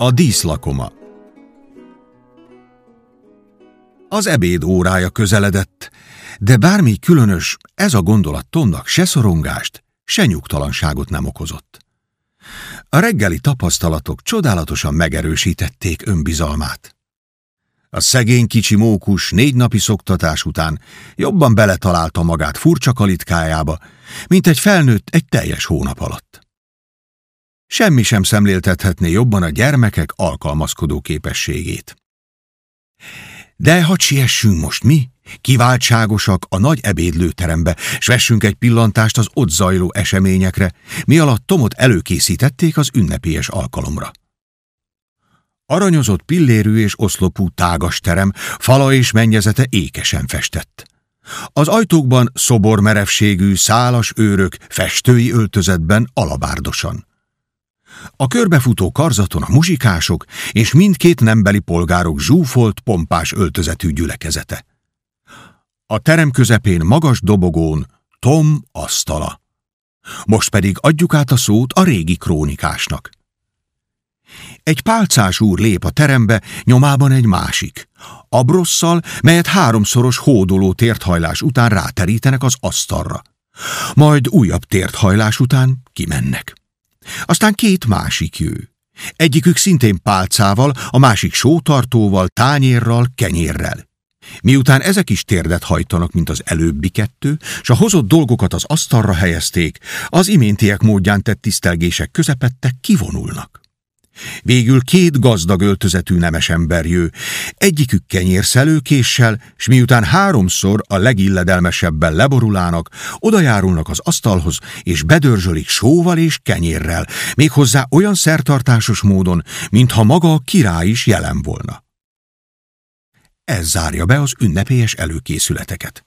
A díszlakoma Az ebéd órája közeledett, de bármi különös, ez a gondolat Tomnak se szorongást, se nyugtalanságot nem okozott. A reggeli tapasztalatok csodálatosan megerősítették önbizalmát. A szegény kicsi mókus négy napi szoktatás után jobban beletalálta magát furcsa kalitkájába, mint egy felnőtt egy teljes hónap alatt. Semmi sem szemléltethetné jobban a gyermekek alkalmazkodó képességét. De hadd siessünk most mi, kiváltságosak a nagy ebédlőterembe, s vessünk egy pillantást az ott zajló eseményekre, mi alatt Tomot előkészítették az ünnepélyes alkalomra. Aranyozott pillérű és oszlopú tágas terem, fala és mennyezete ékesen festett. Az ajtókban szobormerevségű, szálas őrök festői öltözetben alabárdosan. A körbefutó karzaton a muzsikások és mindkét nembeli polgárok zsúfolt, pompás öltözetű gyülekezete. A terem közepén magas dobogón Tom asztala. Most pedig adjuk át a szót a régi krónikásnak. Egy pálcás úr lép a terembe, nyomában egy másik. Abrosszal, melyet háromszoros hódoló térthajlás után ráterítenek az asztalra. Majd újabb térthajlás után kimennek. Aztán két másik jő. Egyikük szintén pálcával, a másik sótartóval, tányérral, kenyérrel. Miután ezek is térdet hajtanak, mint az előbbi kettő, s a hozott dolgokat az asztalra helyezték, az iméntiek módján tett tisztelgések közepette kivonulnak. Végül két gazdag öltözetű nemes ember jő, egyikük kenyérszelőkéssel, s miután háromszor a legilledelmesebben leborulának, odajárulnak az asztalhoz, és bedörzsölik sóval és kenyérrel, méghozzá olyan szertartásos módon, mintha maga a király is jelen volna. Ez zárja be az ünnepélyes előkészületeket.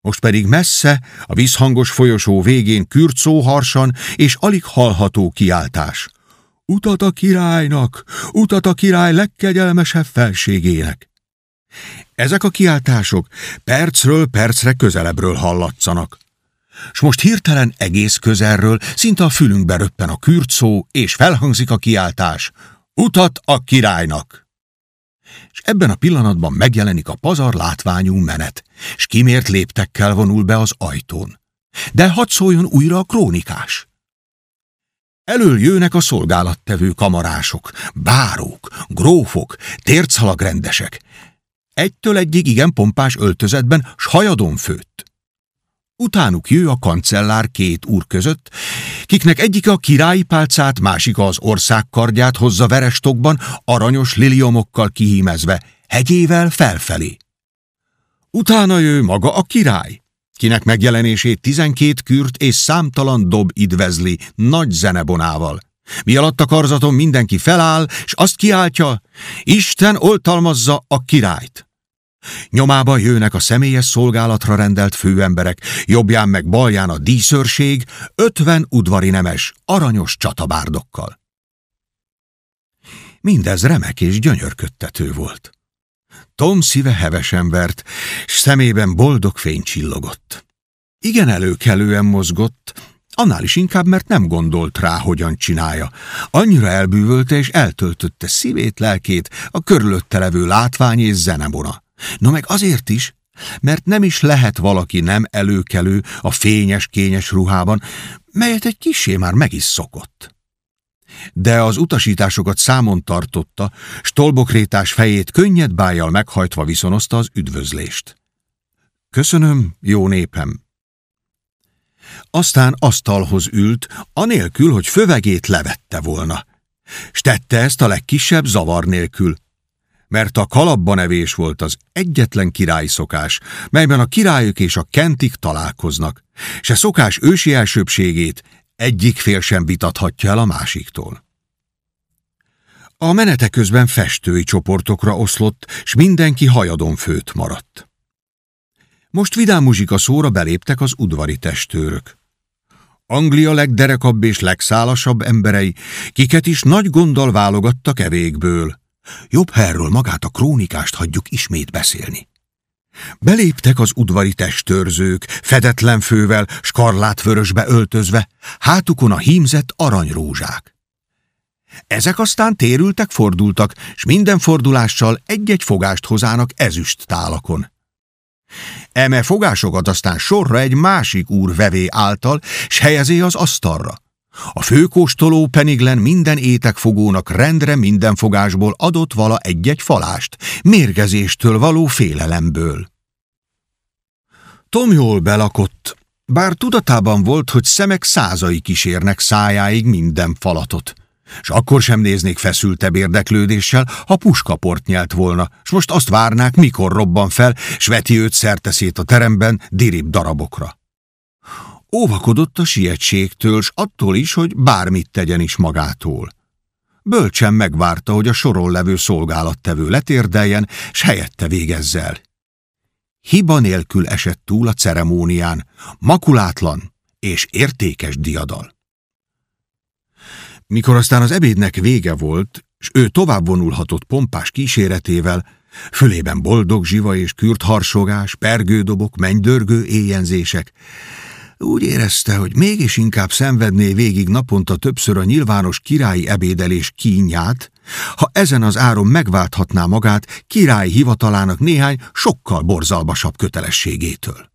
Most pedig messze, a vízhangos folyosó végén kürtszó harsan és alig hallható kiáltás – Utat a királynak, utat a király legkegyelmesebb felségének. Ezek a kiáltások percről percre közelebbről hallatszanak. S most hirtelen egész közelről, szinte a fülünkbe röppen a kürtszó, és felhangzik a kiáltás. Utat a királynak! És ebben a pillanatban megjelenik a pazar látványú menet, s kimért léptekkel vonul be az ajtón. De hadd szóljon újra a krónikás. Elől jönnek a szolgálattevő kamarások, bárók, grófok, tércalagrendesek. Egytől egyig igen pompás öltözetben, s hajadon főtt. Utánuk jő a kancellár két úr között, kiknek egyik a királyi pálcát, másik az országkardját hozza verestokban, aranyos liliomokkal kihímezve, hegyével felfelé. Utána jő maga a király, kinek megjelenését tizenkét kürt és számtalan dob idvezli nagy zenebonával. Mi alatt a karzaton mindenki feláll, és azt kiáltja, Isten oltalmazza a királyt. Nyomába jönnek a személyes szolgálatra rendelt főemberek, jobbján meg balján a díszőrség, ötven udvari nemes, aranyos csatabárdokkal. Mindez remek és gyönyörködtető volt. Tom szíve hevesen vert, s szemében boldog fény csillogott. Igen előkelően mozgott, annál is inkább, mert nem gondolt rá, hogyan csinálja. Annyira elbűvölte és eltöltötte szívét, lelkét a körülötte levő látvány és zenemona. No meg azért is, mert nem is lehet valaki nem előkelő a fényes, kényes ruhában, melyet egy kisé már meg is szokott de az utasításokat számon tartotta, stolbokrétás fejét könnyed bájjal meghajtva viszonozta az üdvözlést. Köszönöm, jó népem! Aztán asztalhoz ült, anélkül, hogy fövegét levette volna. S tette ezt a legkisebb zavar nélkül, mert a kalapban evés volt az egyetlen király szokás, melyben a királyok és a kentik találkoznak, se szokás ősi elsőbségét egyik fél sem vitathatja el a másiktól. A menete közben festői csoportokra oszlott, s mindenki hajadon főt maradt. Most vidám muzsika szóra beléptek az udvari testőrök. Anglia legderekabb és legszálasabb emberei, kiket is nagy gonddal válogattak evékből. Jobb herről magát a krónikást hagyjuk ismét beszélni. Beléptek az udvari testőrzők, fedetlen fővel, skarlátvörösbe öltözve, hátukon a hímzett aranyrózsák. Ezek aztán térültek, fordultak, s minden fordulással egy-egy fogást hozának ezüst tálakon. Eme fogásokat aztán sorra egy másik úr vevé által, s helyezé az asztalra. A főkóstoló Peniglen minden étekfogónak rendre minden fogásból adott vala egy-egy falást, mérgezéstől való félelemből. Tom jól belakott, bár tudatában volt, hogy szemek százai kísérnek szájáig minden falatot. S akkor sem néznék feszültebb érdeklődéssel, ha puskaport nyelt volna, s most azt várnák, mikor robban fel, s veti őt szerteszét a teremben dirib darabokra. Óvakodott a sietségtől, s attól is, hogy bármit tegyen is magától. Bölcsen megvárta, hogy a soron levő szolgálattevő letérdeljen, s helyette végezzel. Hiba nélkül esett túl a ceremónián, makulátlan és értékes diadal. Mikor aztán az ebédnek vége volt, s ő tovább vonulhatott pompás kíséretével, fölében boldog zsiva és kürt harsogás, pergődobok, mennydörgő éjjenzések, úgy érezte, hogy mégis inkább szenvedné végig naponta többször a nyilvános királyi ebédelés kínját, ha ezen az áron megválthatná magát királyi hivatalának néhány sokkal borzalmasabb kötelességétől.